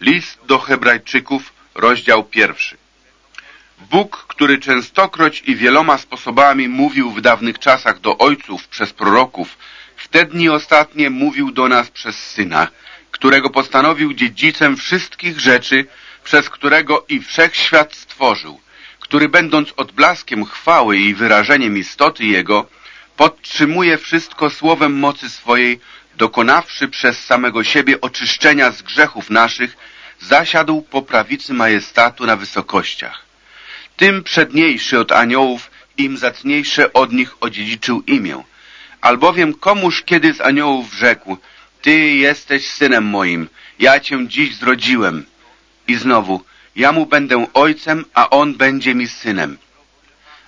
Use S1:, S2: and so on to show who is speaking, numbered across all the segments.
S1: List do Hebrajczyków, rozdział pierwszy. Bóg, który częstokroć i wieloma sposobami mówił w dawnych czasach do ojców przez proroków, w te dni ostatnie mówił do nas przez Syna, którego postanowił dziedzicem wszystkich rzeczy, przez którego i wszechświat stworzył, który będąc odblaskiem chwały i wyrażeniem istoty Jego, podtrzymuje wszystko słowem mocy swojej, dokonawszy przez samego siebie oczyszczenia z grzechów naszych, zasiadł po prawicy majestatu na wysokościach. Tym przedniejszy od aniołów, im zacniejsze od nich odziedziczył imię. Albowiem komuż kiedy z aniołów rzekł, Ty jesteś synem moim, ja cię dziś zrodziłem. I znowu, ja mu będę ojcem, a on będzie mi synem.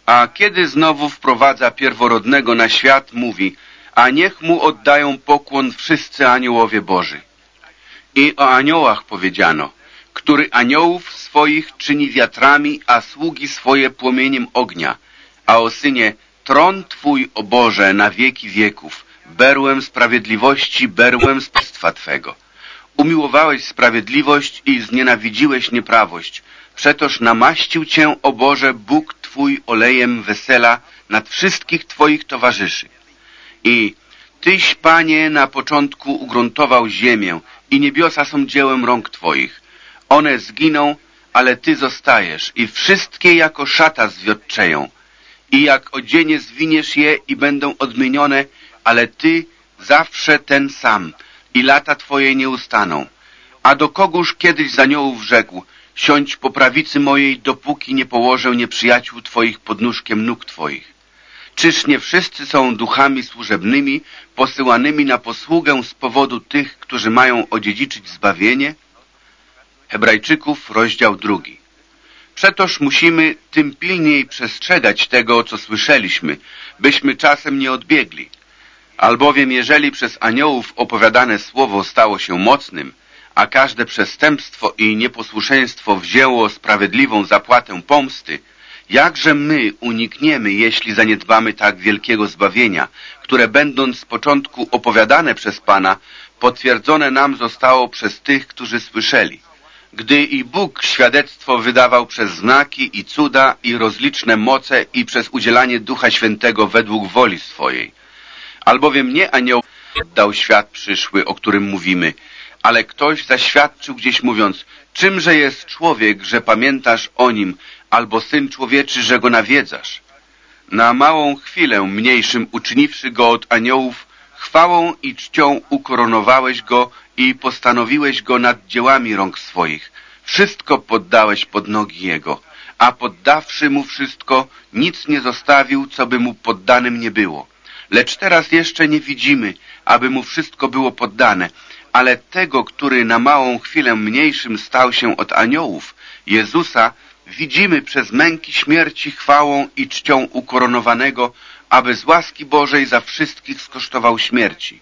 S1: A kiedy znowu wprowadza pierworodnego na świat, mówi, a niech mu oddają pokłon wszyscy aniołowie Boży. I o aniołach powiedziano, który aniołów swoich czyni wiatrami, a sługi swoje płomieniem ognia, a o synie tron Twój, o Boże, na wieki wieków, berłem sprawiedliwości, berłem spastwa Twego. Umiłowałeś sprawiedliwość i znienawidziłeś nieprawość, przetoż namaścił Cię, o Boże, Bóg Twój olejem wesela nad wszystkich Twoich towarzyszy. I Tyś, Panie, na początku ugruntował ziemię i niebiosa są dziełem rąk Twoich. One zginą, ale Ty zostajesz i wszystkie jako szata zwiotczeją. I jak odzienie zwiniesz je i będą odmienione, ale Ty zawsze ten sam i lata Twoje nie ustaną. A do kogóż kiedyś z aniołów rzekł, siądź po prawicy mojej, dopóki nie położę nieprzyjaciół Twoich pod nóżkiem nóg Twoich. Czyż nie wszyscy są duchami służebnymi, posyłanymi na posługę z powodu tych, którzy mają odziedziczyć zbawienie? Hebrajczyków, rozdział drugi. Przetoż musimy tym pilniej przestrzegać tego, co słyszeliśmy, byśmy czasem nie odbiegli. Albowiem jeżeli przez aniołów opowiadane słowo stało się mocnym, a każde przestępstwo i nieposłuszeństwo wzięło sprawiedliwą zapłatę pomsty, jakże my unikniemy, jeśli zaniedbamy tak wielkiego zbawienia, które będąc z początku opowiadane przez Pana, potwierdzone nam zostało przez tych, którzy słyszeli. Gdy i Bóg świadectwo wydawał przez znaki i cuda i rozliczne moce i przez udzielanie Ducha Świętego według woli swojej. Albowiem nie anioł dał świat przyszły, o którym mówimy, ale ktoś zaświadczył gdzieś mówiąc, czymże jest człowiek, że pamiętasz o nim, albo syn człowieczy, że go nawiedzasz. Na małą chwilę mniejszym uczyniwszy go od aniołów, chwałą i czcią ukoronowałeś go i postanowiłeś go nad dziełami rąk swoich. Wszystko poddałeś pod nogi jego, a poddawszy mu wszystko, nic nie zostawił, co by mu poddanym nie było. Lecz teraz jeszcze nie widzimy, aby mu wszystko było poddane, ale tego, który na małą chwilę mniejszym stał się od aniołów, Jezusa, widzimy przez męki śmierci chwałą i czcią ukoronowanego, aby z łaski Bożej za wszystkich skosztował śmierci.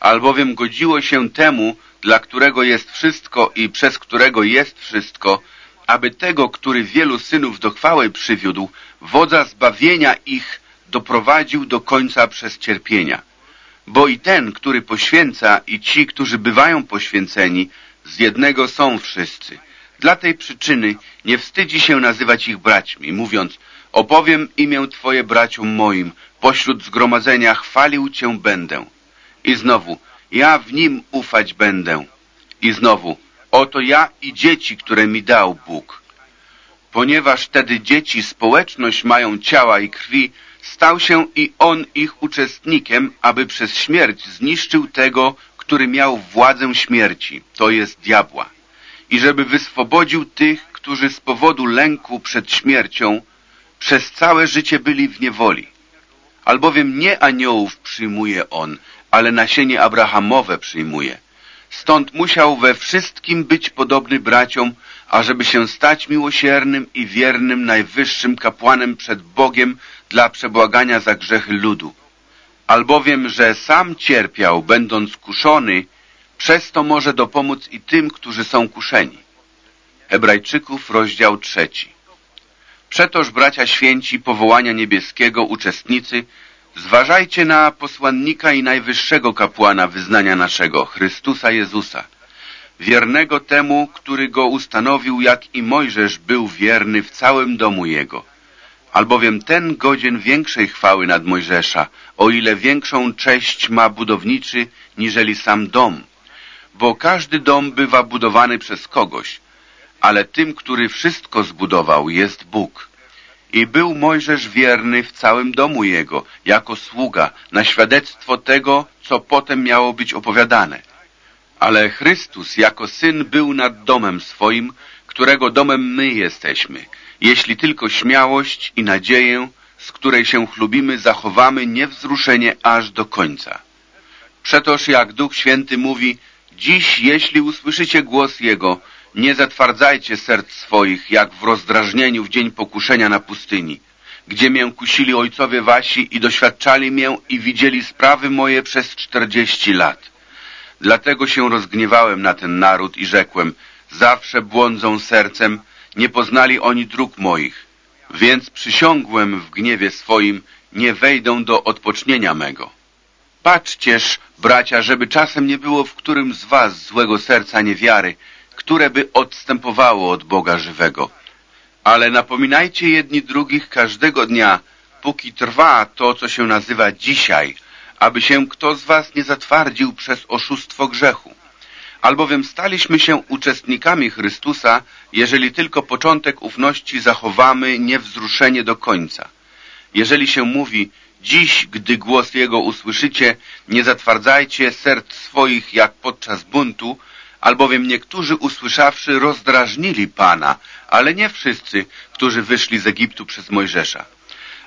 S1: Albowiem godziło się temu, dla którego jest wszystko i przez którego jest wszystko, aby tego, który wielu synów do chwały przywiódł, wodza zbawienia ich doprowadził do końca przez cierpienia. Bo i ten, który poświęca i ci, którzy bywają poświęceni, z jednego są wszyscy. Dla tej przyczyny nie wstydzi się nazywać ich braćmi, mówiąc, opowiem imię Twoje braciom moim, pośród zgromadzenia chwalił Cię będę. I znowu, ja w nim ufać będę. I znowu, oto ja i dzieci, które mi dał Bóg. Ponieważ wtedy dzieci społeczność mają ciała i krwi, stał się i on ich uczestnikiem, aby przez śmierć zniszczył tego, który miał władzę śmierci, to jest diabła, i żeby wyswobodził tych, którzy z powodu lęku przed śmiercią przez całe życie byli w niewoli. Albowiem nie aniołów przyjmuje on, ale nasienie Abrahamowe przyjmuje. Stąd musiał we wszystkim być podobny braciom, ażeby się stać miłosiernym i wiernym najwyższym kapłanem przed Bogiem dla przebłagania za grzechy ludu. Albowiem, że sam cierpiał, będąc kuszony, przez to może dopomóc i tym, którzy są kuszeni. Hebrajczyków, rozdział trzeci. Przetoż, bracia święci, powołania niebieskiego, uczestnicy, zważajcie na posłannika i najwyższego kapłana wyznania naszego, Chrystusa Jezusa, wiernego temu, który go ustanowił, jak i Mojżesz był wierny w całym domu jego. Albowiem ten godzien większej chwały nad Mojżesza, o ile większą cześć ma budowniczy, niżeli sam dom. Bo każdy dom bywa budowany przez kogoś, ale tym, który wszystko zbudował, jest Bóg. I był Mojżesz wierny w całym domu jego, jako sługa, na świadectwo tego, co potem miało być opowiadane. Ale Chrystus jako Syn był nad domem swoim, którego domem my jesteśmy, jeśli tylko śmiałość i nadzieję, z której się chlubimy, zachowamy niewzruszenie aż do końca. Przetoż jak Duch Święty mówi, dziś jeśli usłyszycie głos Jego, nie zatwardzajcie serc swoich, jak w rozdrażnieniu w dzień pokuszenia na pustyni, gdzie mię kusili ojcowie wasi i doświadczali mię i widzieli sprawy moje przez czterdzieści lat. Dlatego się rozgniewałem na ten naród i rzekłem, zawsze błądzą sercem, nie poznali oni dróg moich. Więc przysiągłem w gniewie swoim, nie wejdą do odpocznienia mego. Patrzcież, bracia, żeby czasem nie było w którym z was złego serca niewiary, które by odstępowało od Boga żywego. Ale napominajcie jedni drugich każdego dnia, póki trwa to, co się nazywa dzisiaj, aby się kto z was nie zatwardził przez oszustwo grzechu. Albowiem staliśmy się uczestnikami Chrystusa, jeżeli tylko początek ufności zachowamy niewzruszenie do końca. Jeżeli się mówi, dziś, gdy głos Jego usłyszycie, nie zatwardzajcie serc swoich jak podczas buntu, albowiem niektórzy usłyszawszy rozdrażnili Pana, ale nie wszyscy, którzy wyszli z Egiptu przez Mojżesza.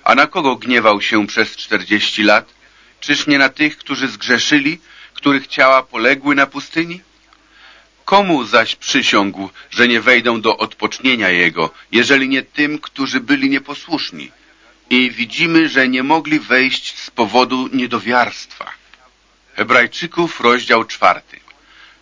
S1: A na kogo gniewał się przez czterdzieści lat? Czyż nie na tych, którzy zgrzeszyli, których ciała poległy na pustyni? Komu zaś przysiągł, że nie wejdą do odpocznienia Jego, jeżeli nie tym, którzy byli nieposłuszni? I widzimy, że nie mogli wejść z powodu niedowiarstwa. Hebrajczyków, rozdział czwarty.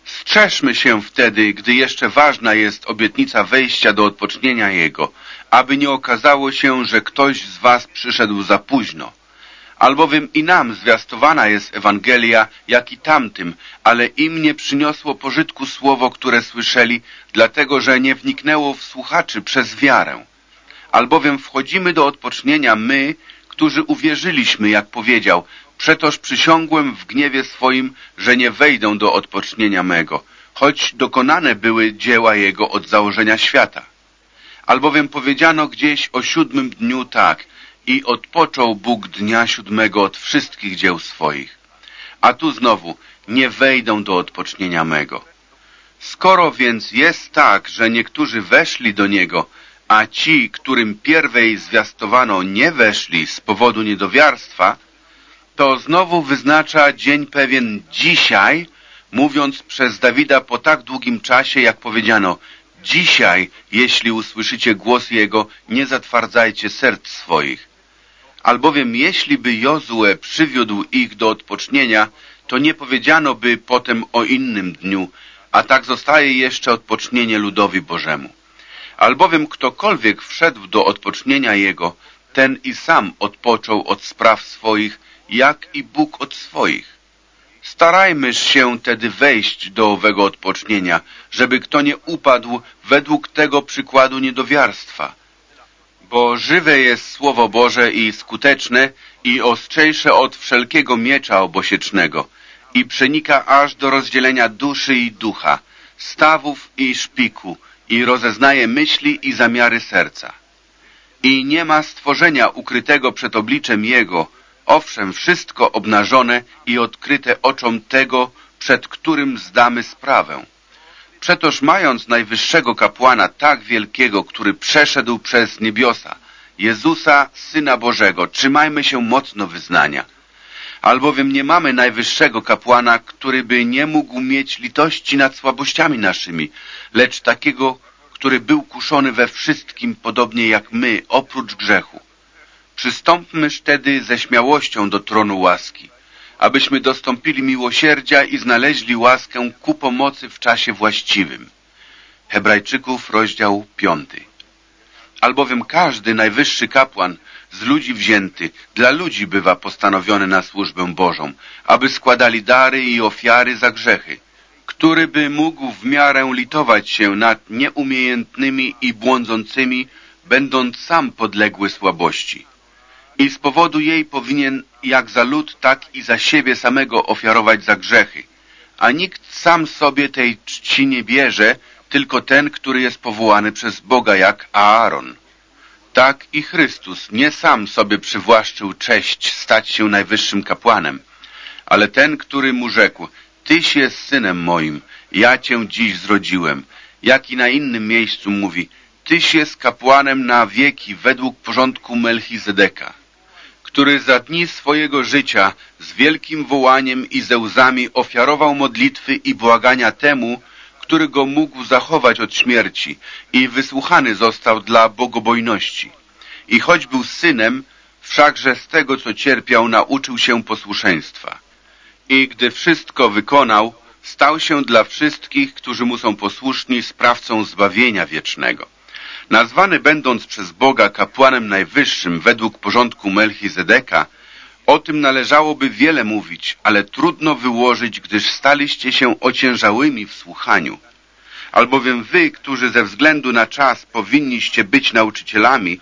S1: Strzeżmy się wtedy, gdy jeszcze ważna jest obietnica wejścia do odpocznienia Jego, aby nie okazało się, że ktoś z was przyszedł za późno. Albowiem i nam zwiastowana jest Ewangelia, jak i tamtym, ale im nie przyniosło pożytku słowo, które słyszeli, dlatego że nie wniknęło w słuchaczy przez wiarę. Albowiem wchodzimy do odpocznienia my, którzy uwierzyliśmy, jak powiedział, przetoż przysiągłem w gniewie swoim, że nie wejdą do odpocznienia mego, choć dokonane były dzieła Jego od założenia świata. Albowiem powiedziano gdzieś o siódmym dniu tak, i odpoczął Bóg dnia siódmego od wszystkich dzieł swoich. A tu znowu, nie wejdą do odpocznienia mego. Skoro więc jest tak, że niektórzy weszli do Niego, a ci, którym pierwej zwiastowano, nie weszli z powodu niedowiarstwa, to znowu wyznacza dzień pewien dzisiaj, mówiąc przez Dawida po tak długim czasie, jak powiedziano, dzisiaj, jeśli usłyszycie głos Jego, nie zatwardzajcie serc swoich. Albowiem jeśli by Jozue przywiódł ich do odpocznienia, to nie powiedziano by potem o innym dniu, a tak zostaje jeszcze odpocznienie ludowi Bożemu. Albowiem ktokolwiek wszedł do odpocznienia Jego, ten i sam odpoczął od spraw swoich, jak i Bóg od swoich. Starajmy się tedy wejść do owego odpocznienia, żeby kto nie upadł według tego przykładu niedowiarstwa, bo żywe jest Słowo Boże i skuteczne i ostrzejsze od wszelkiego miecza obosiecznego i przenika aż do rozdzielenia duszy i ducha, stawów i szpiku i rozeznaje myśli i zamiary serca. I nie ma stworzenia ukrytego przed obliczem Jego, owszem, wszystko obnażone i odkryte oczom tego, przed którym zdamy sprawę. Przetoż mając najwyższego kapłana tak wielkiego, który przeszedł przez niebiosa, Jezusa, Syna Bożego, trzymajmy się mocno wyznania. Albowiem nie mamy najwyższego kapłana, który by nie mógł mieć litości nad słabościami naszymi, lecz takiego, który był kuszony we wszystkim, podobnie jak my, oprócz grzechu. Przystąpmyż tedy ze śmiałością do tronu łaski, abyśmy dostąpili miłosierdzia i znaleźli łaskę ku pomocy w czasie właściwym. Hebrajczyków, rozdział piąty. Albowiem każdy najwyższy kapłan z ludzi wzięty dla ludzi bywa postanowiony na służbę Bożą, aby składali dary i ofiary za grzechy. który by mógł w miarę litować się nad nieumiejętnymi i błądzącymi, będąc sam podległy słabości. I z powodu jej powinien jak za lud, tak i za siebie samego ofiarować za grzechy. A nikt sam sobie tej czci nie bierze, tylko ten, który jest powołany przez Boga jak Aaron. Tak i Chrystus nie sam sobie przywłaszczył cześć stać się najwyższym kapłanem, ale ten, który mu rzekł, Tyś jest synem moim, ja cię dziś zrodziłem. Jak i na innym miejscu mówi, Tyś jest kapłanem na wieki według porządku Melchizedeka, który za dni swojego życia z wielkim wołaniem i ze łzami ofiarował modlitwy i błagania temu, który go mógł zachować od śmierci i wysłuchany został dla bogobojności. I choć był synem, wszakże z tego, co cierpiał, nauczył się posłuszeństwa. I gdy wszystko wykonał, stał się dla wszystkich, którzy mu są posłuszni, sprawcą zbawienia wiecznego. Nazwany będąc przez Boga kapłanem najwyższym według porządku Melchizedeka, o tym należałoby wiele mówić, ale trudno wyłożyć, gdyż staliście się ociężałymi w słuchaniu. Albowiem wy, którzy ze względu na czas powinniście być nauczycielami,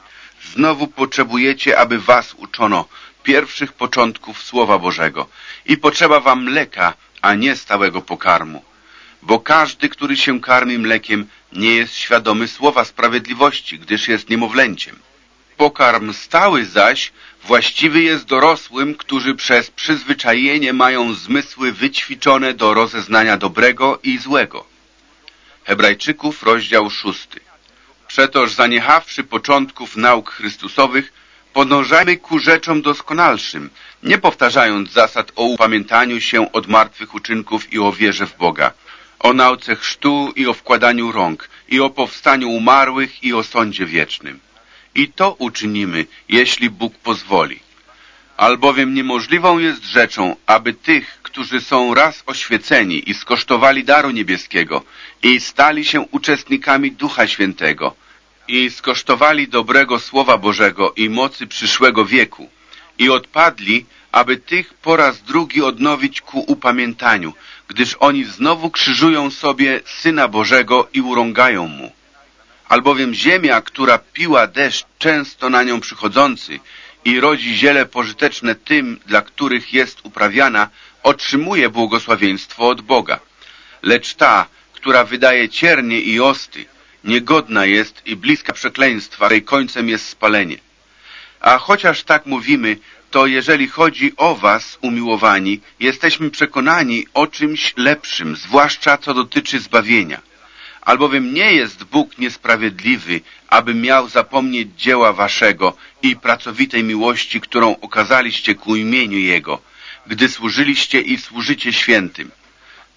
S1: znowu potrzebujecie, aby was uczono pierwszych początków Słowa Bożego i potrzeba wam mleka, a nie stałego pokarmu. Bo każdy, który się karmi mlekiem, nie jest świadomy Słowa Sprawiedliwości, gdyż jest niemowlęciem. Pokarm stały zaś właściwy jest dorosłym, którzy przez przyzwyczajenie mają zmysły wyćwiczone do rozeznania dobrego i złego. Hebrajczyków, rozdział szósty. Przetoż zaniechawszy początków nauk chrystusowych, podążajmy ku rzeczom doskonalszym, nie powtarzając zasad o upamiętaniu się od martwych uczynków i o wierze w Boga, o nauce chrztu i o wkładaniu rąk, i o powstaniu umarłych i o sądzie wiecznym. I to uczynimy, jeśli Bóg pozwoli. Albowiem niemożliwą jest rzeczą, aby tych, którzy są raz oświeceni i skosztowali daru niebieskiego i stali się uczestnikami Ducha Świętego i skosztowali dobrego Słowa Bożego i mocy przyszłego wieku i odpadli, aby tych po raz drugi odnowić ku upamiętaniu, gdyż oni znowu krzyżują sobie Syna Bożego i urągają Mu albowiem ziemia, która piła deszcz często na nią przychodzący i rodzi ziele pożyteczne tym, dla których jest uprawiana, otrzymuje błogosławieństwo od Boga. Lecz ta, która wydaje ciernie i osty, niegodna jest i bliska przekleństwa, której końcem jest spalenie. A chociaż tak mówimy, to jeżeli chodzi o was, umiłowani, jesteśmy przekonani o czymś lepszym, zwłaszcza co dotyczy zbawienia albowiem nie jest Bóg niesprawiedliwy, aby miał zapomnieć dzieła waszego i pracowitej miłości, którą okazaliście ku imieniu Jego, gdy służyliście i służycie świętym.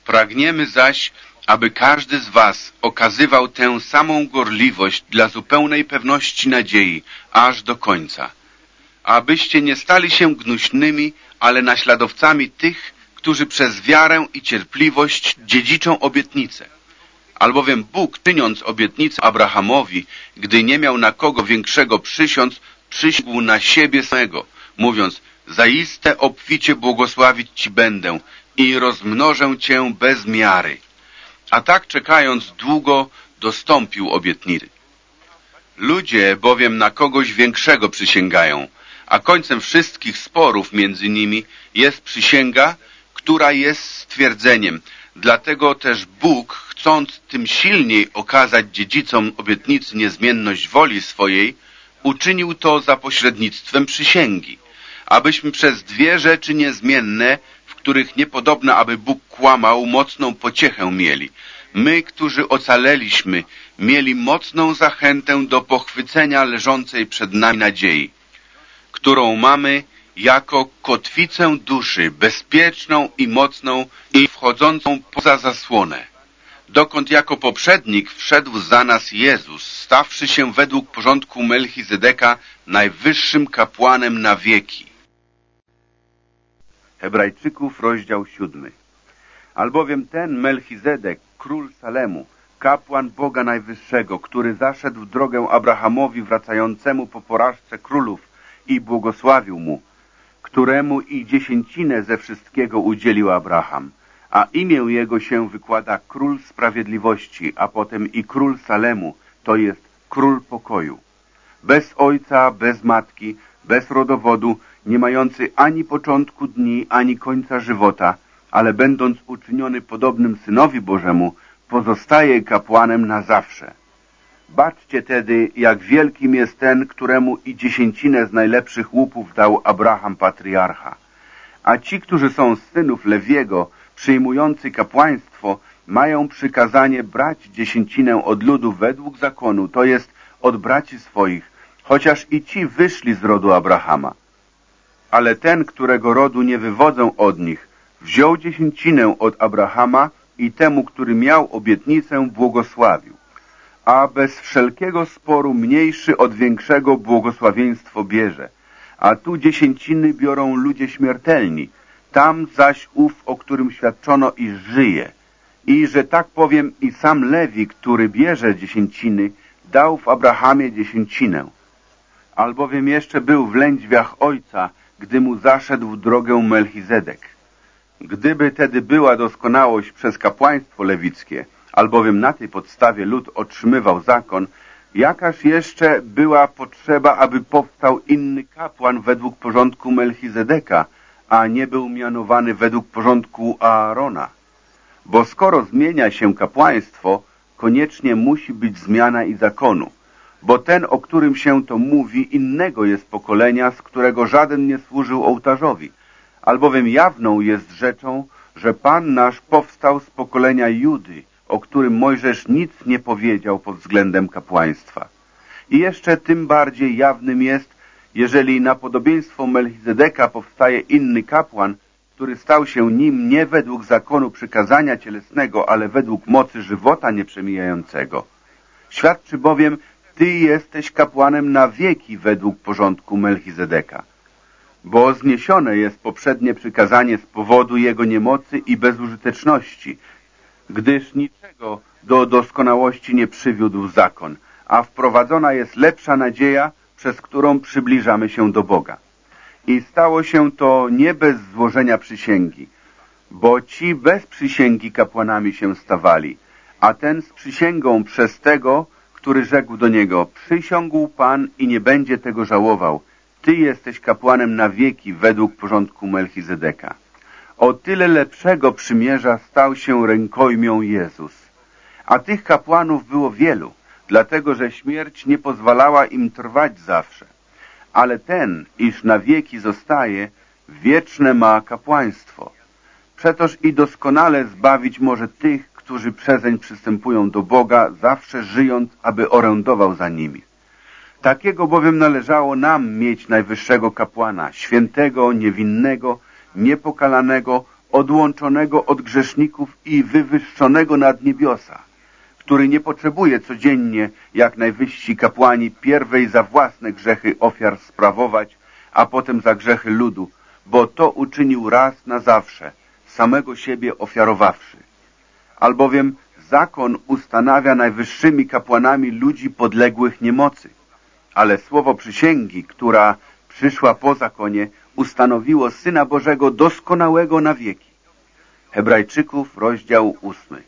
S1: Pragniemy zaś, aby każdy z was okazywał tę samą gorliwość dla zupełnej pewności nadziei, aż do końca. Abyście nie stali się gnuśnymi, ale naśladowcami tych, którzy przez wiarę i cierpliwość dziedziczą obietnicę. Albowiem Bóg, czyniąc obietnicę Abrahamowi, gdy nie miał na kogo większego przysiąc, przysiągł na siebie samego, mówiąc, zaiste obficie błogosławić Ci będę i rozmnożę Cię bez miary. A tak czekając długo, dostąpił obietnicy. Ludzie bowiem na kogoś większego przysięgają, a końcem wszystkich sporów między nimi jest przysięga, która jest stwierdzeniem. Dlatego też Bóg chcąc tym silniej okazać dziedzicom obietnicy niezmienność woli swojej, uczynił to za pośrednictwem przysięgi, abyśmy przez dwie rzeczy niezmienne, w których niepodobna, aby Bóg kłamał, mocną pociechę mieli. My, którzy ocaleliśmy, mieli mocną zachętę do pochwycenia leżącej przed nami nadziei, którą mamy jako kotwicę duszy, bezpieczną i mocną i wchodzącą poza zasłonę dokąd jako poprzednik wszedł za nas Jezus, stawszy się według porządku Melchizedeka najwyższym kapłanem na wieki. Hebrajczyków, rozdział siódmy. Albowiem ten Melchizedek, król Salemu, kapłan Boga Najwyższego, który zaszedł drogę Abrahamowi wracającemu po porażce królów i błogosławił mu, któremu i dziesięcinę ze wszystkiego udzielił Abraham – a imię jego się wykłada Król Sprawiedliwości, a potem i Król Salemu, to jest Król Pokoju. Bez ojca, bez matki, bez rodowodu, nie mający ani początku dni, ani końca żywota, ale będąc uczyniony podobnym Synowi Bożemu, pozostaje kapłanem na zawsze. Baczcie tedy, jak wielkim jest ten, któremu i dziesięcinę z najlepszych łupów dał Abraham patriarcha. A ci, którzy są z synów Lewiego, przyjmujący kapłaństwo, mają przykazanie brać dziesięcinę od ludu według zakonu, to jest od braci swoich, chociaż i ci wyszli z rodu Abrahama. Ale ten, którego rodu nie wywodzą od nich, wziął dziesięcinę od Abrahama i temu, który miał obietnicę, błogosławił. A bez wszelkiego sporu mniejszy od większego błogosławieństwo bierze. A tu dziesięciny biorą ludzie śmiertelni, tam zaś ów, o którym świadczono, iż żyje. I, że tak powiem, i sam Lewi, który bierze dziesięciny, dał w Abrahamie dziesięcinę. Albowiem jeszcze był w lędźwiach ojca, gdy mu zaszedł w drogę Melchizedek. Gdyby tedy była doskonałość przez kapłaństwo lewickie, albowiem na tej podstawie lud otrzymywał zakon, jakaż jeszcze była potrzeba, aby powstał inny kapłan według porządku Melchizedeka, a nie był mianowany według porządku Aarona. Bo skoro zmienia się kapłaństwo, koniecznie musi być zmiana i zakonu, bo ten, o którym się to mówi, innego jest pokolenia, z którego żaden nie służył ołtarzowi, albowiem jawną jest rzeczą, że Pan nasz powstał z pokolenia Judy, o którym Mojżesz nic nie powiedział pod względem kapłaństwa. I jeszcze tym bardziej jawnym jest, jeżeli na podobieństwo Melchizedeka powstaje inny kapłan, który stał się nim nie według zakonu przykazania cielesnego, ale według mocy żywota nieprzemijającego. Świadczy bowiem, Ty jesteś kapłanem na wieki według porządku Melchizedeka. Bo zniesione jest poprzednie przykazanie z powodu jego niemocy i bezużyteczności, gdyż niczego do doskonałości nie przywiódł zakon, a wprowadzona jest lepsza nadzieja, przez którą przybliżamy się do Boga. I stało się to nie bez złożenia przysięgi, bo ci bez przysięgi kapłanami się stawali, a ten z przysięgą przez tego, który rzekł do niego, przysiągł Pan i nie będzie tego żałował, Ty jesteś kapłanem na wieki według porządku Melchizedeka. O tyle lepszego przymierza stał się rękojmią Jezus. A tych kapłanów było wielu, dlatego że śmierć nie pozwalała im trwać zawsze. Ale ten, iż na wieki zostaje, wieczne ma kapłaństwo. Przetoż i doskonale zbawić może tych, którzy przezeń przystępują do Boga, zawsze żyjąc, aby orędował za nimi. Takiego bowiem należało nam mieć najwyższego kapłana, świętego, niewinnego, niepokalanego, odłączonego od grzeszników i wywyższonego nad niebiosa, który nie potrzebuje codziennie, jak najwyżsi kapłani, pierwej za własne grzechy ofiar sprawować, a potem za grzechy ludu, bo to uczynił raz na zawsze, samego siebie ofiarowawszy. Albowiem zakon ustanawia najwyższymi kapłanami ludzi podległych niemocy, ale słowo przysięgi, która przyszła po zakonie, ustanowiło Syna Bożego doskonałego na wieki. Hebrajczyków, rozdział ósmy.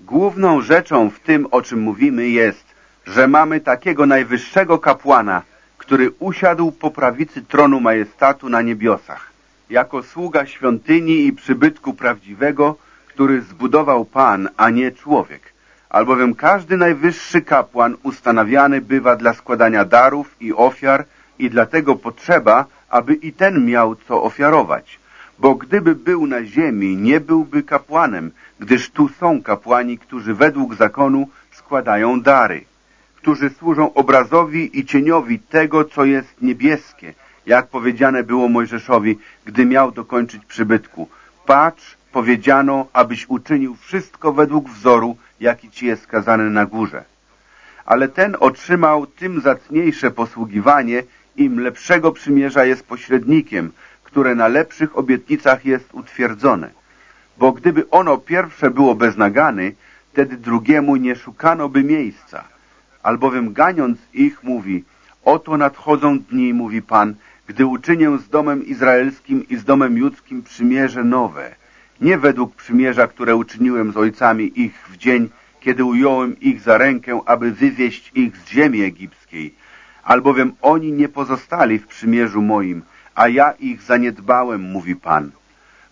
S1: Główną rzeczą w tym, o czym mówimy, jest, że mamy takiego najwyższego kapłana, który usiadł po prawicy tronu majestatu na niebiosach, jako sługa świątyni i przybytku prawdziwego, który zbudował Pan, a nie człowiek. Albowiem każdy najwyższy kapłan ustanawiany bywa dla składania darów i ofiar i dlatego potrzeba, aby i ten miał co ofiarować. Bo gdyby był na ziemi, nie byłby kapłanem, gdyż tu są kapłani, którzy według zakonu składają dary, którzy służą obrazowi i cieniowi tego, co jest niebieskie, jak powiedziane było Mojżeszowi, gdy miał dokończyć przybytku. Patrz, powiedziano, abyś uczynił wszystko według wzoru, jaki ci jest skazany na górze. Ale ten otrzymał tym zacniejsze posługiwanie, im lepszego przymierza jest pośrednikiem, które na lepszych obietnicach jest utwierdzone. Bo gdyby ono pierwsze było bez nagany, wtedy drugiemu nie szukano by miejsca. Albowiem ganiąc ich mówi, oto nadchodzą dni, mówi Pan, gdy uczynię z domem izraelskim i z domem judzkim przymierze nowe. nie według przymierza, które uczyniłem z ojcami ich w dzień, kiedy ująłem ich za rękę, aby wywieźć ich z ziemi egipskiej, albowiem oni nie pozostali w przymierzu moim, a ja ich zaniedbałem, mówi Pan.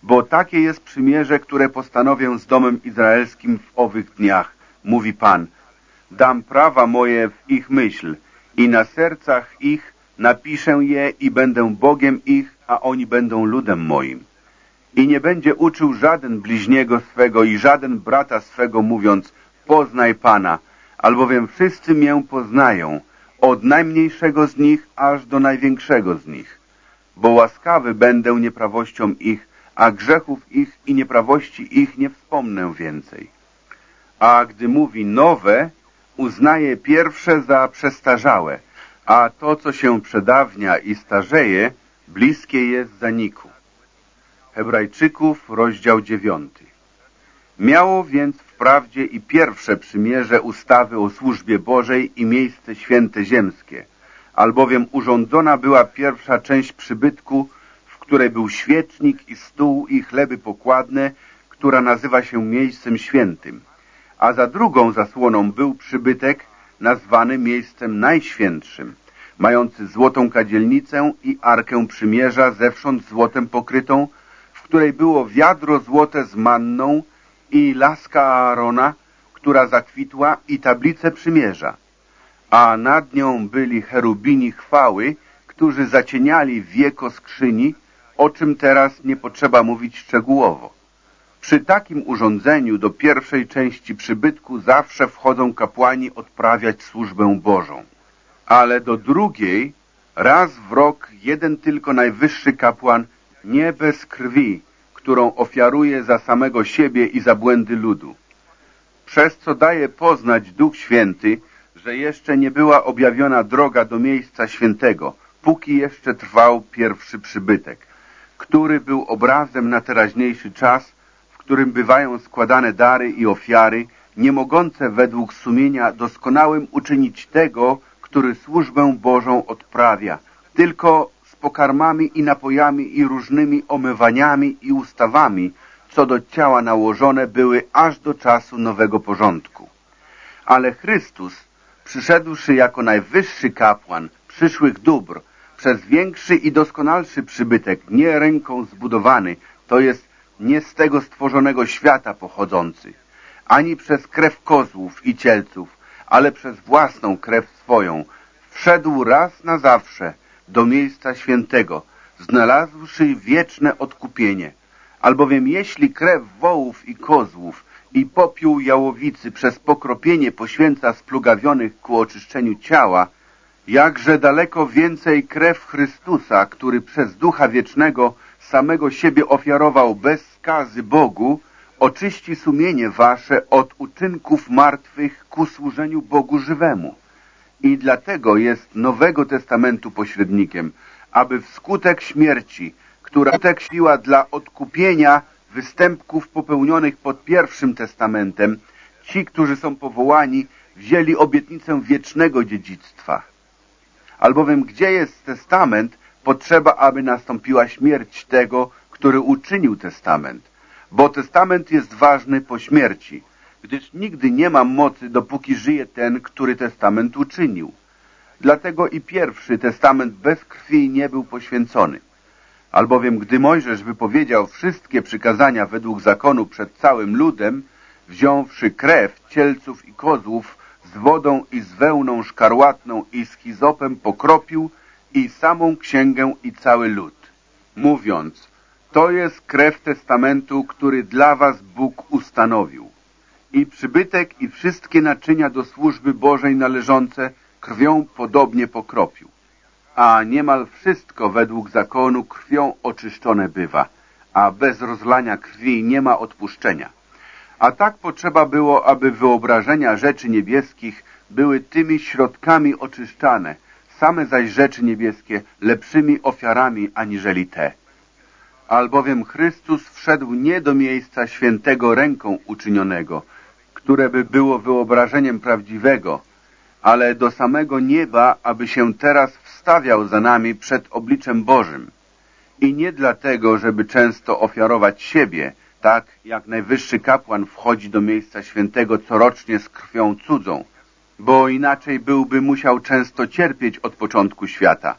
S1: Bo takie jest przymierze, które postanowię z domem izraelskim w owych dniach, mówi Pan. Dam prawa moje w ich myśl i na sercach ich napiszę je i będę Bogiem ich, a oni będą ludem moim. I nie będzie uczył żaden bliźniego swego i żaden brata swego, mówiąc, poznaj Pana, albowiem wszyscy mię poznają, od najmniejszego z nich aż do największego z nich. Bo łaskawy będę nieprawością ich, a grzechów ich i nieprawości ich nie wspomnę więcej. A gdy mówi nowe, uznaje pierwsze za przestarzałe, a to, co się przedawnia i starzeje, bliskie jest zaniku. Hebrajczyków, rozdział dziewiąty. Miało więc wprawdzie i pierwsze przymierze ustawy o służbie Bożej i miejsce święte ziemskie, albowiem urządzona była pierwsza część przybytku, w której był świecznik i stół i chleby pokładne, która nazywa się miejscem świętym, a za drugą zasłoną był przybytek nazwany miejscem najświętszym, mający złotą kadzielnicę i arkę przymierza zewsząd złotem pokrytą, w której było wiadro złote z manną i laska Aarona, która zakwitła i tablicę przymierza, a nad nią byli cherubini chwały, którzy zacieniali wieko skrzyni, o czym teraz nie potrzeba mówić szczegółowo. Przy takim urządzeniu do pierwszej części przybytku zawsze wchodzą kapłani odprawiać służbę Bożą. Ale do drugiej raz w rok jeden tylko najwyższy kapłan, nie bez krwi, którą ofiaruje za samego siebie i za błędy ludu. Przez co daje poznać Duch Święty, że jeszcze nie była objawiona droga do miejsca świętego, póki jeszcze trwał pierwszy przybytek, który był obrazem na teraźniejszy czas, w którym bywają składane dary i ofiary, nie mogące według sumienia doskonałym uczynić tego, który służbę Bożą odprawia, tylko pokarmami i napojami i różnymi omywaniami i ustawami, co do ciała nałożone były aż do czasu nowego porządku. Ale Chrystus, przyszedłszy jako najwyższy kapłan przyszłych dóbr, przez większy i doskonalszy przybytek, nie ręką zbudowany, to jest nie z tego stworzonego świata pochodzący, ani przez krew kozłów i cielców, ale przez własną krew swoją, wszedł raz na zawsze do miejsca świętego, znalazłszy wieczne odkupienie. Albowiem jeśli krew wołów i kozłów i popiół jałowicy przez pokropienie poświęca splugawionych ku oczyszczeniu ciała, jakże daleko więcej krew Chrystusa, który przez Ducha Wiecznego samego siebie ofiarował bez skazy Bogu, oczyści sumienie wasze od uczynków martwych ku służeniu Bogu żywemu i dlatego jest Nowego Testamentu pośrednikiem, aby wskutek śmierci, która siła dla odkupienia występków popełnionych pod pierwszym testamentem, ci, którzy są powołani, wzięli obietnicę wiecznego dziedzictwa. Albowiem gdzie jest testament, potrzeba, aby nastąpiła śmierć tego, który uczynił testament, bo testament jest ważny po śmierci, gdyż nigdy nie ma mocy, dopóki żyje ten, który testament uczynił. Dlatego i pierwszy testament bez krwi nie był poświęcony. Albowiem gdy Mojżesz wypowiedział wszystkie przykazania według zakonu przed całym ludem, wziąwszy krew cielców i kozłów z wodą i z wełną szkarłatną i z hizopem pokropił i samą księgę i cały lud, mówiąc, to jest krew testamentu, który dla was Bóg ustanowił i przybytek i wszystkie naczynia do służby Bożej należące krwią podobnie pokropił. A niemal wszystko według zakonu krwią oczyszczone bywa, a bez rozlania krwi nie ma odpuszczenia. A tak potrzeba było, aby wyobrażenia rzeczy niebieskich były tymi środkami oczyszczane, same zaś rzeczy niebieskie lepszymi ofiarami aniżeli te. Albowiem Chrystus wszedł nie do miejsca świętego ręką uczynionego, które by było wyobrażeniem prawdziwego, ale do samego nieba, aby się teraz wstawiał za nami przed obliczem Bożym. I nie dlatego, żeby często ofiarować siebie, tak jak najwyższy kapłan wchodzi do miejsca świętego corocznie z krwią cudzą, bo inaczej byłby musiał często cierpieć od początku świata.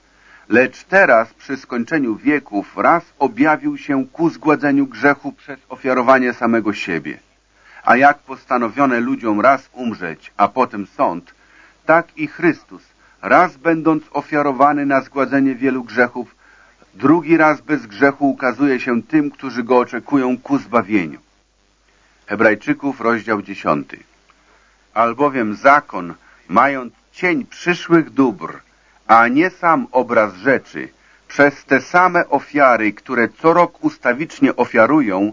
S1: Lecz teraz, przy skończeniu wieków, raz objawił się ku zgładzeniu grzechu przez ofiarowanie samego siebie. A jak postanowione ludziom raz umrzeć, a potem sąd, tak i Chrystus, raz będąc ofiarowany na zgładzenie wielu grzechów, drugi raz bez grzechu ukazuje się tym, którzy go oczekują ku zbawieniu. Hebrajczyków, rozdział dziesiąty. Albowiem zakon, mając cień przyszłych dóbr, a nie sam obraz rzeczy, przez te same ofiary, które co rok ustawicznie ofiarują,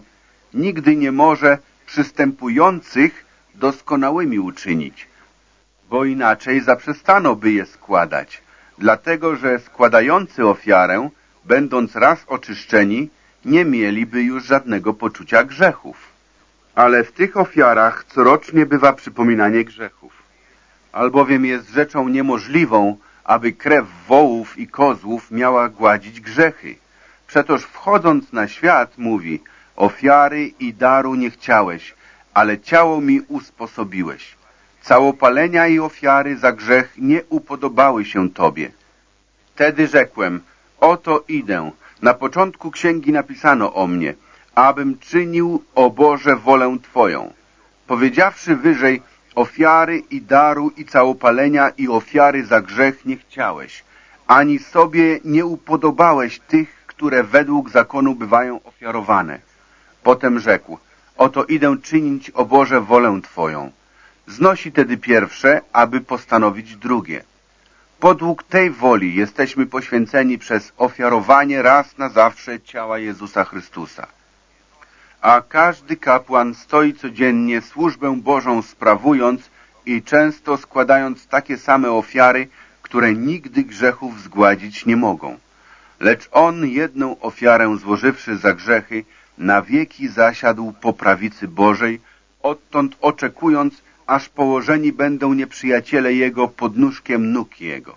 S1: nigdy nie może przystępujących doskonałymi uczynić, bo inaczej zaprzestano by je składać, dlatego że składający ofiarę, będąc raz oczyszczeni, nie mieliby już żadnego poczucia grzechów. Ale w tych ofiarach corocznie bywa przypominanie grzechów. Albowiem jest rzeczą niemożliwą, aby krew wołów i kozłów miała gładzić grzechy. Przetoż wchodząc na świat mówi, ofiary i daru nie chciałeś, ale ciało mi usposobiłeś. Całopalenia i ofiary za grzech nie upodobały się Tobie. Wtedy rzekłem, oto idę. Na początku księgi napisano o mnie, abym czynił, o Boże, wolę Twoją. Powiedziawszy wyżej, ofiary i daru i całopalenia i ofiary za grzech nie chciałeś, ani sobie nie upodobałeś tych, które według zakonu bywają ofiarowane. Potem rzekł, oto idę czynić, o Boże, wolę Twoją. Znosi tedy pierwsze, aby postanowić drugie. Podług tej woli jesteśmy poświęceni przez ofiarowanie raz na zawsze ciała Jezusa Chrystusa a każdy kapłan stoi codziennie służbę Bożą sprawując i często składając takie same ofiary, które nigdy grzechów zgładzić nie mogą. Lecz on jedną ofiarę złożywszy za grzechy, na wieki zasiadł po prawicy Bożej, odtąd oczekując, aż położeni będą nieprzyjaciele Jego pod nóżkiem nóg Jego.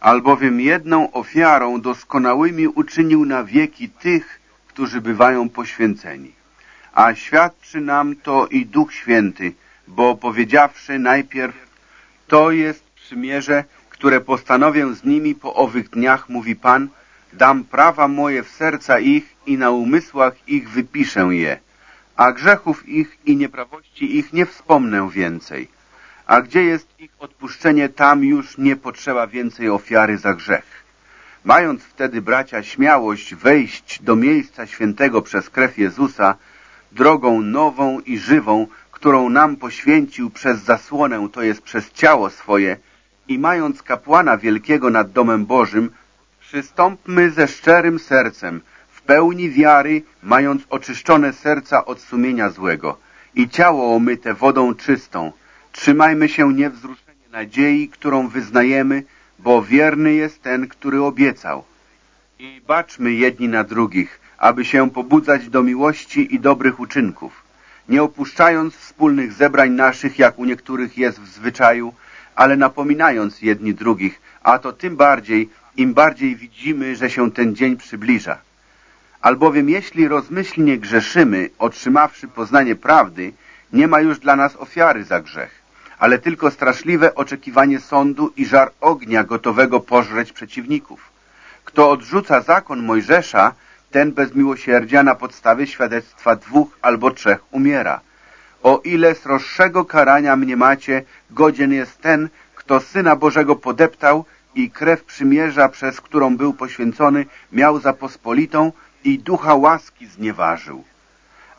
S1: Albowiem jedną ofiarą doskonałymi uczynił na wieki tych, którzy bywają poświęceni a świadczy nam to i Duch Święty, bo powiedziawszy najpierw, to jest przymierze, które postanowię z nimi po owych dniach, mówi Pan, dam prawa moje w serca ich i na umysłach ich wypiszę je, a grzechów ich i nieprawości ich nie wspomnę więcej. A gdzie jest ich odpuszczenie, tam już nie potrzeba więcej ofiary za grzech. Mając wtedy, bracia, śmiałość wejść do miejsca świętego przez krew Jezusa, drogą nową i żywą, którą nam poświęcił przez zasłonę, to jest przez ciało swoje, i mając kapłana wielkiego nad domem Bożym, przystąpmy ze szczerym sercem, w pełni wiary, mając oczyszczone serca od sumienia złego i ciało omyte wodą czystą. Trzymajmy się niewzruszenie nadziei, którą wyznajemy, bo wierny jest ten, który obiecał. I baczmy jedni na drugich, aby się pobudzać do miłości i dobrych uczynków, nie opuszczając wspólnych zebrań naszych, jak u niektórych jest w zwyczaju, ale napominając jedni drugich, a to tym bardziej, im bardziej widzimy, że się ten dzień przybliża. Albowiem jeśli rozmyślnie grzeszymy, otrzymawszy poznanie prawdy, nie ma już dla nas ofiary za grzech, ale tylko straszliwe oczekiwanie sądu i żar ognia gotowego pożreć przeciwników. Kto odrzuca zakon Mojżesza, ten bez miłosierdzia na podstawie świadectwa dwóch albo trzech umiera. O ile sroższego karania mnie macie, godzien jest ten, kto Syna Bożego podeptał i krew przymierza, przez którą był poświęcony, miał za pospolitą i ducha łaski znieważył.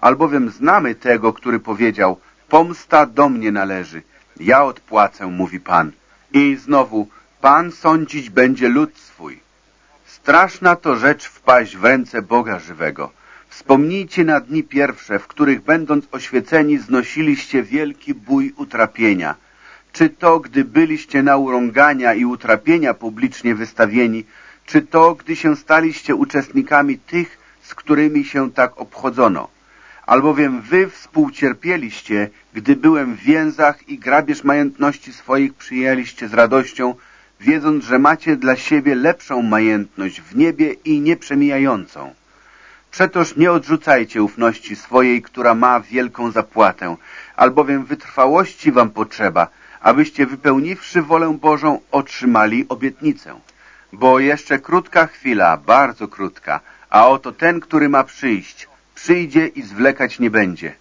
S1: Albowiem znamy tego, który powiedział, pomsta do mnie należy, ja odpłacę, mówi Pan. I znowu, Pan sądzić będzie lud swój. Straszna to rzecz wpaść w ręce Boga żywego. Wspomnijcie na dni pierwsze, w których będąc oświeceni znosiliście wielki bój utrapienia. Czy to, gdy byliście na urągania i utrapienia publicznie wystawieni, czy to, gdy się staliście uczestnikami tych, z którymi się tak obchodzono. Albowiem wy współcierpieliście, gdy byłem w więzach i grabież majątności swoich przyjęliście z radością, wiedząc, że macie dla siebie lepszą majętność w niebie i nieprzemijającą.
S2: Przetoż nie odrzucajcie ufności swojej, która ma wielką zapłatę, albowiem wytrwałości wam potrzeba, abyście wypełniwszy wolę Bożą otrzymali obietnicę. Bo jeszcze krótka chwila, bardzo krótka, a oto ten, który ma przyjść, przyjdzie i zwlekać nie będzie,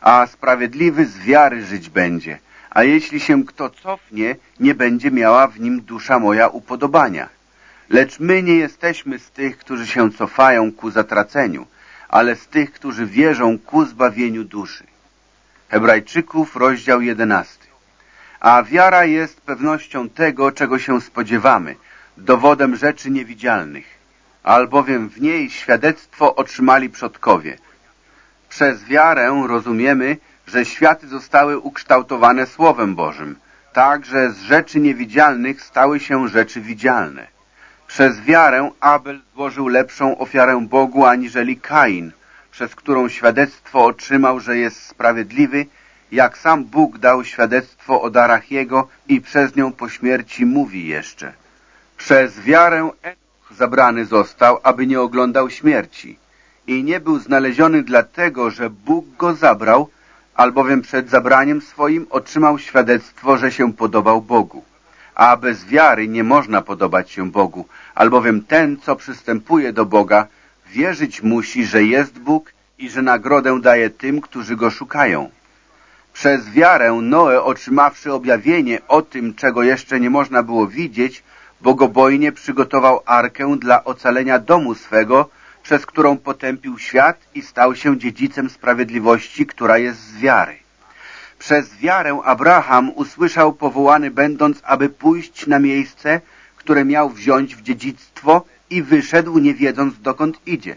S2: a sprawiedliwy z wiary żyć będzie, a jeśli się kto cofnie, nie będzie miała w nim dusza moja upodobania. Lecz my nie jesteśmy z tych, którzy się cofają ku zatraceniu, ale z tych, którzy wierzą ku zbawieniu duszy. Hebrajczyków, rozdział jedenasty. A wiara jest pewnością tego, czego się spodziewamy, dowodem rzeczy niewidzialnych, albowiem w niej świadectwo otrzymali przodkowie. Przez wiarę rozumiemy, że światy zostały ukształtowane Słowem Bożym, tak, że z rzeczy niewidzialnych stały się rzeczy widzialne. Przez wiarę Abel złożył lepszą ofiarę Bogu aniżeli Kain, przez którą świadectwo otrzymał, że jest sprawiedliwy, jak sam Bóg dał świadectwo o darach jego i przez nią po śmierci mówi jeszcze. Przez wiarę Enoch zabrany został, aby nie oglądał śmierci i nie był znaleziony dlatego, że Bóg go zabrał, albowiem przed zabraniem swoim otrzymał świadectwo, że się podobał Bogu. A bez wiary nie można podobać się Bogu, albowiem ten, co przystępuje do Boga, wierzyć musi, że jest Bóg i że nagrodę daje tym, którzy Go szukają. Przez wiarę Noe, otrzymawszy objawienie o tym, czego jeszcze nie można było widzieć, bogobojnie przygotował arkę dla ocalenia domu swego, przez którą potępił świat i stał się dziedzicem sprawiedliwości, która jest z wiary. Przez wiarę Abraham usłyszał powołany będąc, aby pójść na miejsce, które miał wziąć w dziedzictwo i wyszedł, nie wiedząc dokąd idzie.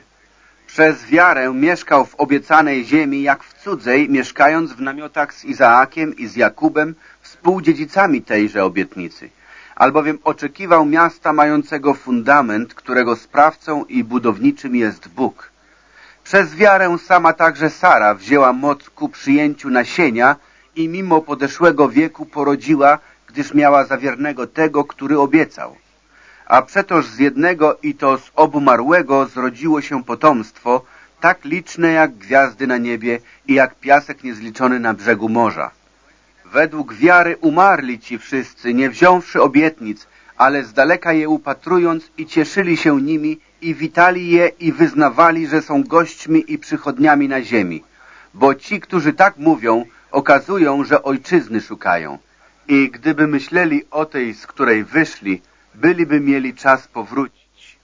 S2: Przez wiarę mieszkał w obiecanej ziemi jak w cudzej, mieszkając w namiotach z Izaakiem i z Jakubem, współdziedzicami tejże obietnicy – albowiem oczekiwał miasta mającego fundament, którego sprawcą i budowniczym jest Bóg. Przez wiarę sama także Sara wzięła moc ku przyjęciu nasienia i mimo podeszłego wieku porodziła, gdyż miała zawiernego tego, który obiecał. A przetoż z jednego i to z obumarłego zrodziło się potomstwo, tak liczne jak gwiazdy na niebie i jak piasek niezliczony na brzegu morza. Według wiary umarli ci wszyscy, nie wziąwszy obietnic, ale z daleka je upatrując i cieszyli się nimi i witali je i wyznawali, że są gośćmi i przychodniami na ziemi. Bo ci, którzy tak mówią, okazują, że ojczyzny szukają. I gdyby myśleli o tej, z której wyszli, byliby mieli czas powrócić.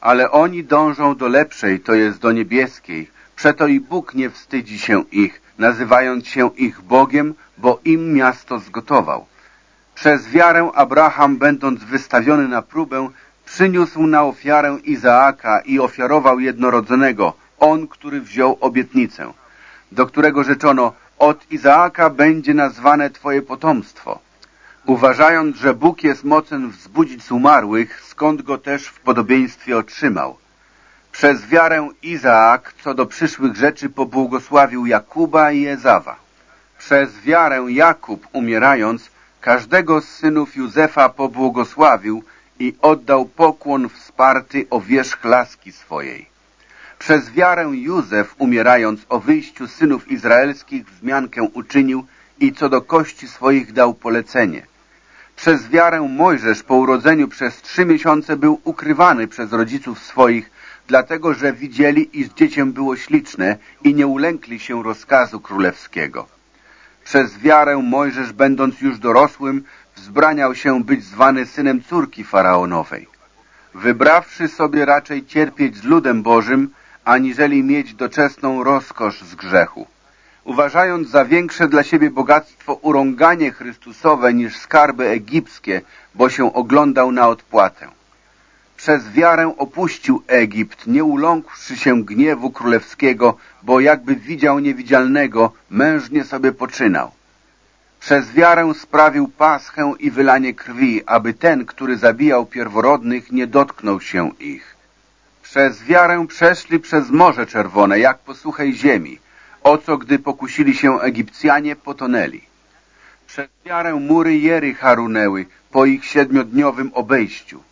S2: Ale oni dążą do lepszej, to jest do niebieskiej. Przeto i Bóg nie wstydzi się ich, nazywając się ich Bogiem, bo im miasto zgotował. Przez wiarę Abraham, będąc wystawiony na próbę, przyniósł na ofiarę Izaaka i ofiarował jednorodzonego, on, który wziął obietnicę, do którego rzeczono, od Izaaka będzie nazwane Twoje potomstwo. Uważając, że Bóg jest mocen wzbudzić z umarłych, skąd go też w podobieństwie otrzymał. Przez wiarę Izaak, co do przyszłych rzeczy, pobłogosławił Jakuba i Ezawa. Przez wiarę Jakub, umierając, każdego z synów Józefa pobłogosławił i oddał pokłon wsparty o wierzch laski swojej. Przez wiarę Józef, umierając o wyjściu synów izraelskich, wzmiankę uczynił i co do kości swoich dał polecenie. Przez wiarę Mojżesz po urodzeniu przez trzy miesiące był ukrywany przez rodziców swoich, dlatego że widzieli, iż dziecię było śliczne i nie ulękli się rozkazu królewskiego. Przez wiarę Mojżesz, będąc już dorosłym, wzbraniał się być zwany synem córki faraonowej. Wybrawszy sobie raczej cierpieć z ludem Bożym, aniżeli mieć doczesną rozkosz z grzechu. Uważając za większe dla siebie bogactwo urąganie Chrystusowe niż skarby egipskie, bo się oglądał na odpłatę. Przez wiarę opuścił Egipt, nie uląkłszy się gniewu królewskiego, bo jakby widział niewidzialnego, mężnie sobie poczynał. Przez wiarę sprawił paschę i wylanie krwi, aby ten, który zabijał pierworodnych, nie dotknął się ich. Przez wiarę przeszli przez Morze Czerwone, jak po suchej ziemi, o co gdy pokusili się Egipcjanie, potonęli. Przez wiarę mury Jery harunęły po ich siedmiodniowym obejściu.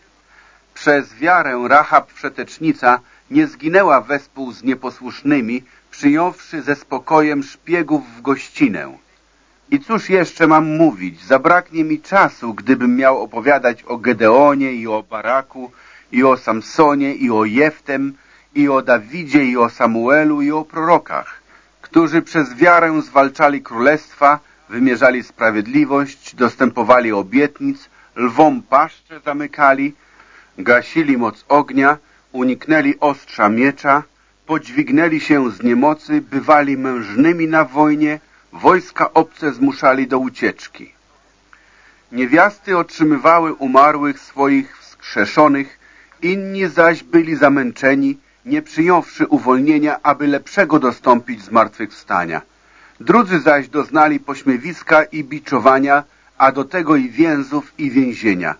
S2: Przez wiarę Rahab Przetecznica, nie zginęła wespół z nieposłusznymi, przyjąwszy ze spokojem szpiegów w gościnę. I cóż jeszcze mam mówić? Zabraknie mi czasu, gdybym miał opowiadać o Gedeonie i o Baraku, i o Samsonie, i o Jeftem, i o Dawidzie, i o Samuelu, i o prorokach, którzy przez wiarę zwalczali królestwa, wymierzali sprawiedliwość, dostępowali obietnic, lwom paszcze zamykali, gasili moc ognia, uniknęli ostrza miecza, podźwignęli się z niemocy, bywali mężnymi na wojnie, wojska obce zmuszali do ucieczki. Niewiasty otrzymywały umarłych swoich wskrzeszonych, inni zaś byli zamęczeni, nie przyjąwszy uwolnienia, aby lepszego dostąpić zmartwychwstania. Drudzy zaś doznali pośmiewiska i biczowania, a do tego i więzów i więzienia.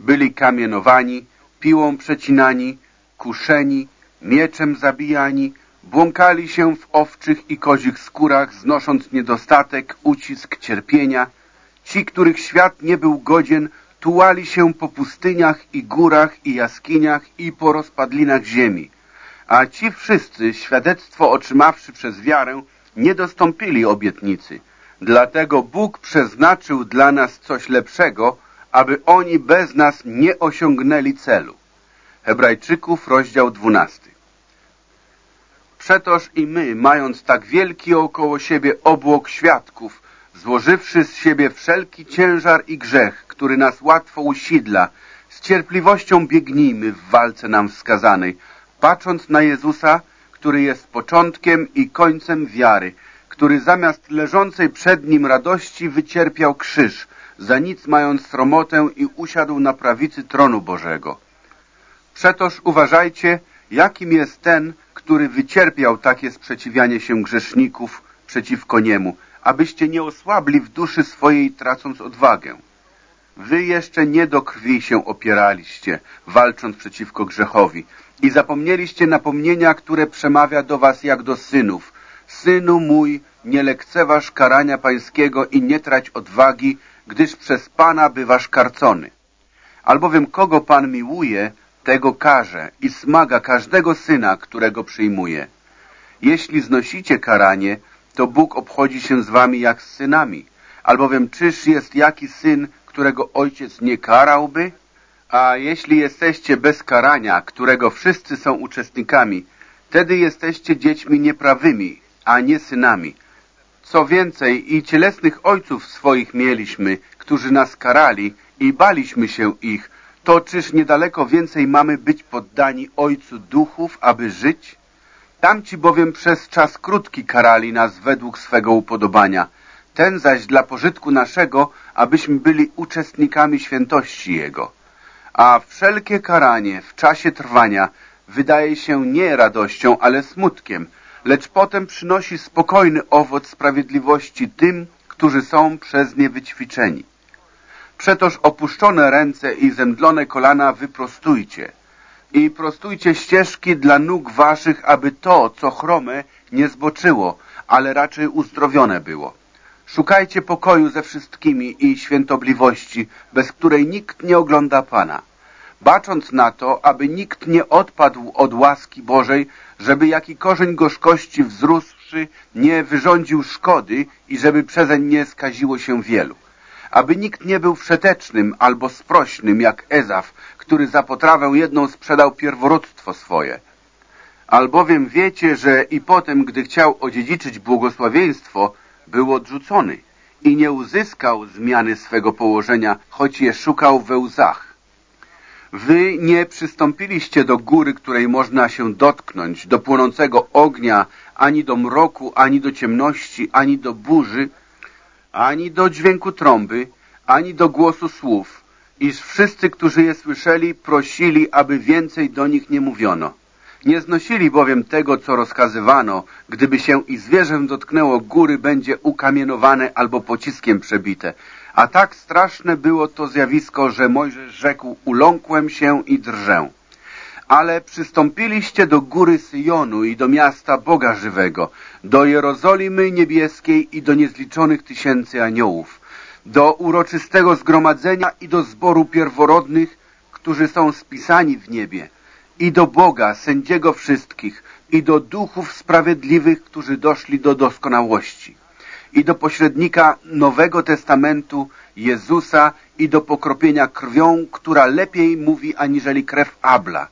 S2: Byli kamienowani, piłą przecinani, kuszeni, mieczem zabijani, błąkali się w owczych i kozich skórach, znosząc niedostatek, ucisk, cierpienia. Ci, których świat nie był godzien, tułali się po pustyniach i górach i jaskiniach i po rozpadlinach ziemi. A ci wszyscy, świadectwo otrzymawszy przez wiarę, nie dostąpili obietnicy. Dlatego Bóg przeznaczył dla nas coś lepszego, aby oni bez nas nie osiągnęli celu. Hebrajczyków, rozdział 12. Przetoż i my, mając tak wielki około siebie obłok świadków, złożywszy z siebie wszelki ciężar i grzech, który nas łatwo usidla, z cierpliwością biegnijmy w walce nam wskazanej, patrząc na Jezusa, który jest początkiem i końcem wiary, który zamiast leżącej przed nim radości wycierpiał krzyż, za nic mając sromotę i usiadł na prawicy tronu Bożego. Przetoż uważajcie, jakim jest ten, który wycierpiał takie sprzeciwianie się grzeszników przeciwko niemu, abyście nie osłabli w duszy swojej, tracąc odwagę. Wy jeszcze nie do krwi się opieraliście, walcząc przeciwko grzechowi i zapomnieliście napomnienia, które przemawia do was jak do synów. Synu mój, nie lekceważ karania pańskiego i nie trać odwagi, gdyż przez Pana bywasz karcony. Albowiem kogo Pan miłuje, tego karze i smaga każdego syna, którego przyjmuje. Jeśli znosicie karanie, to Bóg obchodzi się z wami jak z synami, albowiem czyż jest jaki syn, którego ojciec nie karałby? A jeśli jesteście bez karania, którego wszyscy są uczestnikami, wtedy jesteście dziećmi nieprawymi, a nie synami. Co więcej, i cielesnych ojców swoich mieliśmy, którzy nas karali i baliśmy się ich, to czyż niedaleko więcej mamy być poddani Ojcu duchów, aby żyć? Tamci bowiem przez czas krótki karali nas według swego upodobania, ten zaś dla pożytku naszego, abyśmy byli uczestnikami świętości Jego. A wszelkie karanie w czasie trwania wydaje się nie radością, ale smutkiem, lecz potem przynosi spokojny owoc sprawiedliwości tym, którzy są przez nie wyćwiczeni. Przetoż opuszczone ręce i zemdlone kolana wyprostujcie i prostujcie ścieżki dla nóg waszych, aby to, co chrome, nie zboczyło, ale raczej uzdrowione było. Szukajcie pokoju ze wszystkimi i świętobliwości, bez której nikt nie ogląda Pana. Bacząc na to, aby nikt nie odpadł od łaski Bożej, żeby jaki korzeń gorzkości wzrósłszy nie wyrządził szkody i żeby przezeń nie skaziło się wielu aby nikt nie był wszetecznym albo sprośnym jak Ezaf, który za potrawę jedną sprzedał pierworództwo swoje. Albowiem wiecie, że i potem, gdy chciał odziedziczyć błogosławieństwo, był odrzucony i nie uzyskał zmiany swego położenia, choć je szukał we łzach. Wy nie przystąpiliście do góry, której można się dotknąć, do płonącego ognia, ani do mroku, ani do ciemności, ani do burzy, ani do dźwięku trąby, ani do głosu słów, iż wszyscy, którzy je słyszeli, prosili, aby więcej do nich nie mówiono. Nie znosili bowiem tego, co rozkazywano, gdyby się i zwierzę dotknęło góry, będzie ukamienowane albo pociskiem przebite. A tak straszne było to zjawisko, że Mojżesz rzekł, uląkłem się i drżę. Ale przystąpiliście do góry Syjonu i do miasta Boga żywego, do Jerozolimy niebieskiej i do niezliczonych tysięcy aniołów, do uroczystego zgromadzenia i do zboru pierworodnych, którzy są spisani w niebie i do Boga, sędziego wszystkich, i do duchów sprawiedliwych, którzy doszli do doskonałości, i do pośrednika Nowego Testamentu, Jezusa, i do pokropienia krwią, która lepiej mówi aniżeli krew Abla.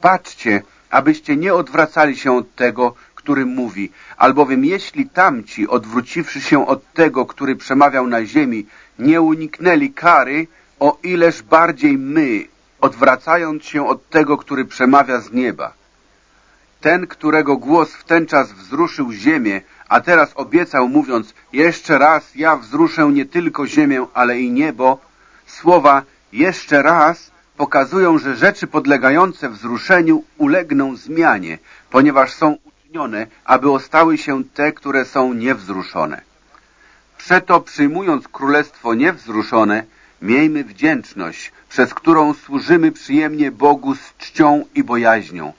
S2: Patrzcie, abyście nie odwracali się od tego, który mówi, albowiem jeśli tamci, odwróciwszy się od tego, który przemawiał na ziemi, nie uniknęli kary, o ileż bardziej my, odwracając się od tego, który przemawia z nieba. Ten, którego głos w ten czas wzruszył ziemię, a teraz obiecał, mówiąc, jeszcze raz ja wzruszę nie tylko ziemię, ale i niebo, słowa jeszcze raz pokazują, że rzeczy podlegające wzruszeniu ulegną zmianie, ponieważ są uczynione, aby ostały się te, które są niewzruszone. Przeto przyjmując królestwo niewzruszone, miejmy wdzięczność, przez którą służymy przyjemnie Bogu z czcią i bojaźnią.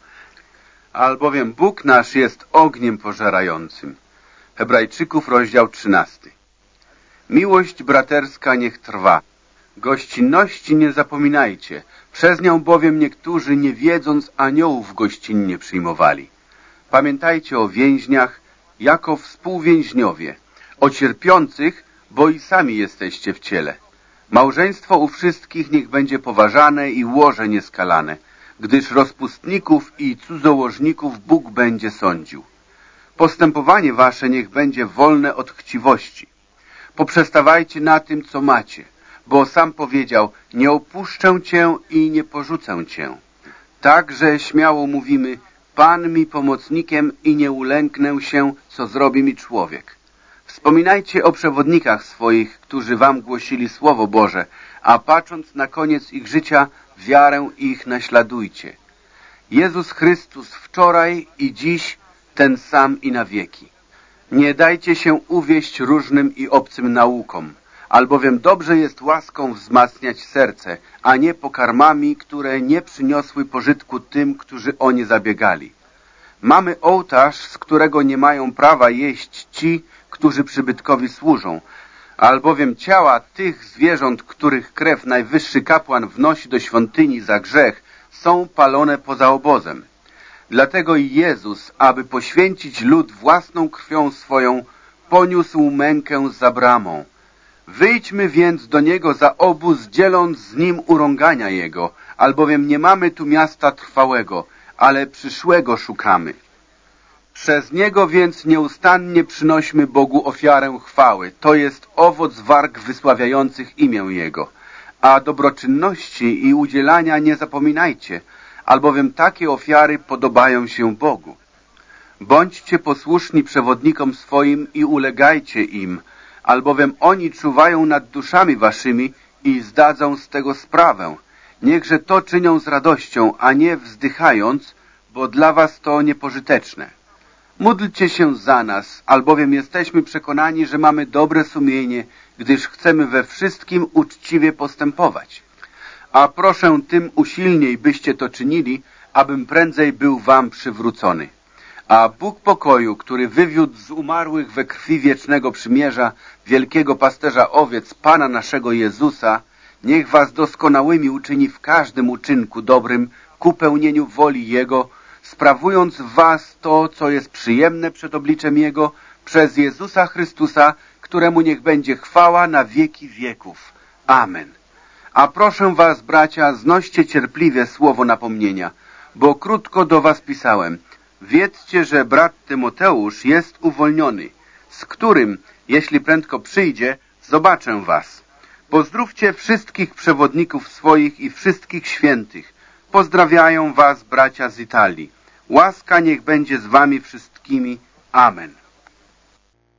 S2: Albowiem Bóg nasz jest ogniem pożerającym. Hebrajczyków, rozdział 13. Miłość braterska niech trwa. Gościnności nie zapominajcie, przez nią bowiem niektórzy, nie wiedząc, aniołów gościnnie przyjmowali. Pamiętajcie o więźniach jako współwięźniowie, o cierpiących, bo i sami jesteście w ciele. Małżeństwo u wszystkich niech będzie poważane i łoże nieskalane, gdyż rozpustników i cudzołożników Bóg będzie sądził. Postępowanie wasze niech będzie wolne od chciwości. Poprzestawajcie na tym, co macie, bo sam powiedział, nie opuszczę cię i nie porzucę cię. Także śmiało mówimy, Pan mi pomocnikiem i nie ulęknę się, co zrobi mi człowiek. Wspominajcie o przewodnikach swoich, którzy wam głosili Słowo Boże, a patrząc na koniec ich życia, wiarę ich naśladujcie. Jezus Chrystus wczoraj i dziś ten sam i na wieki. Nie dajcie się uwieść różnym i obcym naukom, albowiem dobrze jest łaską wzmacniać serce, a nie pokarmami, które nie przyniosły pożytku tym, którzy o nie zabiegali. Mamy ołtarz, z którego nie mają prawa jeść ci, którzy przybytkowi służą, albowiem ciała tych zwierząt, których krew najwyższy kapłan wnosi do świątyni za grzech, są palone poza obozem. Dlatego i Jezus, aby poświęcić lud własną krwią swoją, poniósł mękę za bramą. Wyjdźmy więc do Niego za obóz, dzieląc z Nim urągania Jego, albowiem nie mamy tu miasta trwałego, ale przyszłego szukamy. Przez Niego więc nieustannie przynośmy Bogu ofiarę chwały. To jest owoc warg wysławiających imię Jego. A dobroczynności i udzielania nie zapominajcie, albowiem takie ofiary podobają się Bogu. Bądźcie posłuszni przewodnikom swoim i ulegajcie im, albowiem oni czuwają nad duszami waszymi i zdadzą z tego sprawę. Niechże to czynią z radością, a nie wzdychając, bo dla was to niepożyteczne. Módlcie się za nas, albowiem jesteśmy przekonani, że mamy dobre sumienie, gdyż chcemy we wszystkim uczciwie postępować. A proszę tym usilniej, byście to czynili, abym prędzej był wam przywrócony. A Bóg pokoju, który wywiódł z umarłych we krwi wiecznego przymierza wielkiego pasterza owiec Pana naszego Jezusa, niech was doskonałymi uczyni w każdym uczynku dobrym ku pełnieniu woli Jego, sprawując w was to, co jest przyjemne przed obliczem Jego, przez Jezusa Chrystusa, któremu niech będzie chwała na wieki wieków. Amen. A proszę was, bracia, znoście cierpliwie słowo napomnienia, bo krótko do was pisałem. Wiedzcie, że brat Tymoteusz jest uwolniony, z którym, jeśli prędko przyjdzie, zobaczę was. Pozdrówcie wszystkich przewodników swoich i wszystkich świętych. Pozdrawiają was bracia z Italii. Łaska niech będzie z wami wszystkimi. Amen.